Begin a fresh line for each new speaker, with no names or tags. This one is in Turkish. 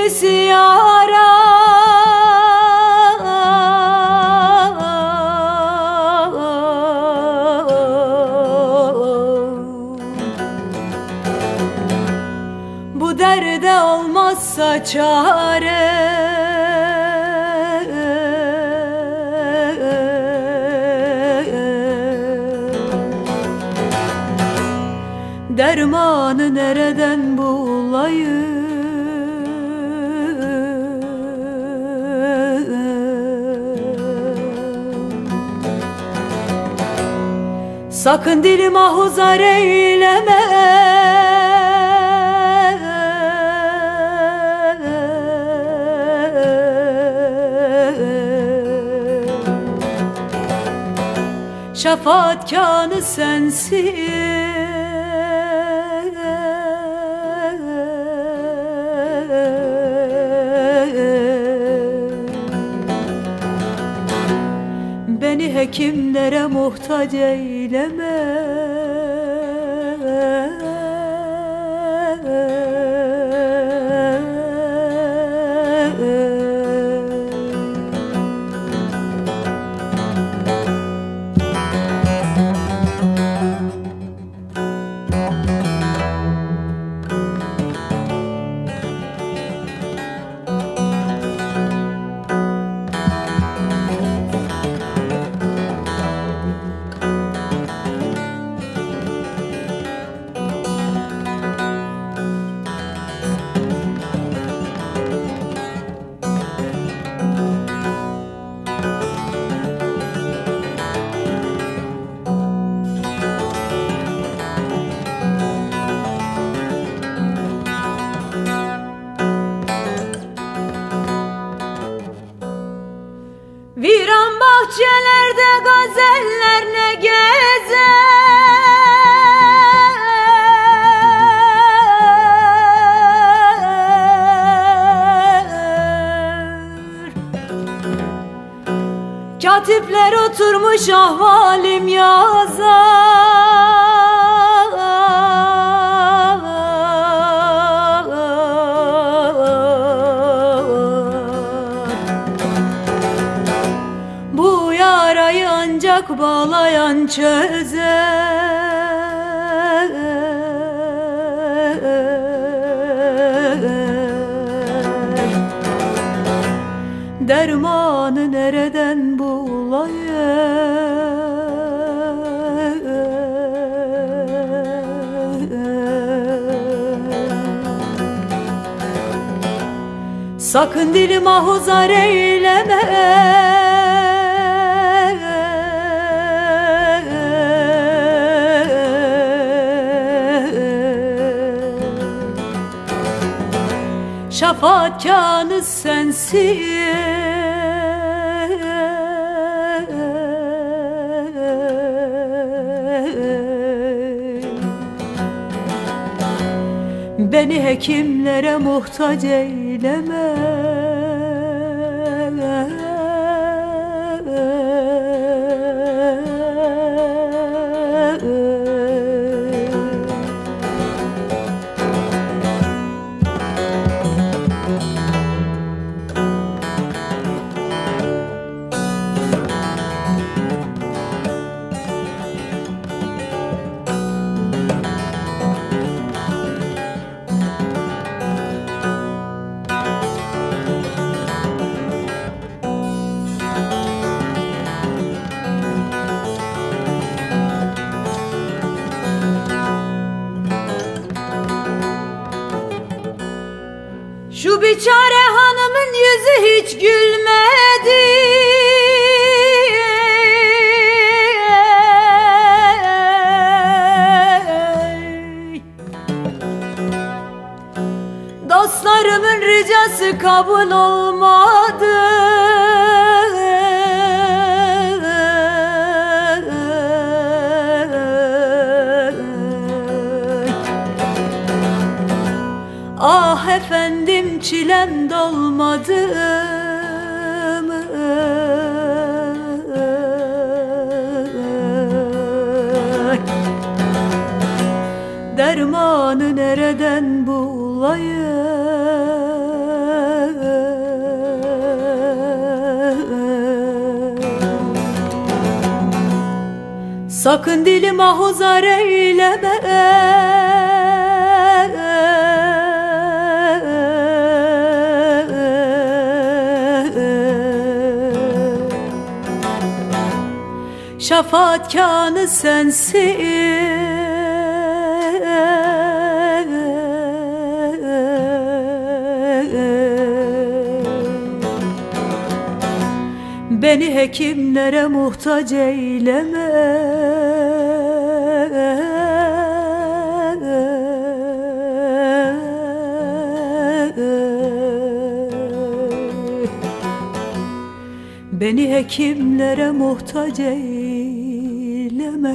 Kimisi verem dedi kimisi yara. Bu derde olmazsa çare. Dermanı nereden bulayım Sakın dilim ahuzar eyleme. Şafaatkanı sensin hekimlere muhtaç eyleme Viran bahçelerde gazeller ne gezer? Katipler oturmuş ahvalim yazar ancak bağlayan çözer Dermanı nereden bulayım? Sakın dilim ahuzar eyleme Şafaatkanı sensin. Beni hekimlere muhtaç eyleme biçare hanımın yüzü hiç gülmedi. Dostlarımın ricası kabul olmadı efendim çilem dolmadı mı? Dermanı nereden bul Sakın dilime huzar eyleme Şafaat kanı sensin. Beni hekimlere muhtaç eyleme. Beni hekimlere muhtaç eyleme